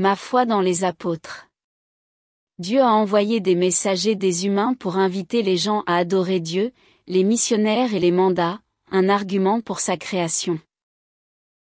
Ma foi dans les apôtres. Dieu a envoyé des messagers des humains pour inviter les gens à adorer Dieu, les missionnaires et les mandats, un argument pour sa création.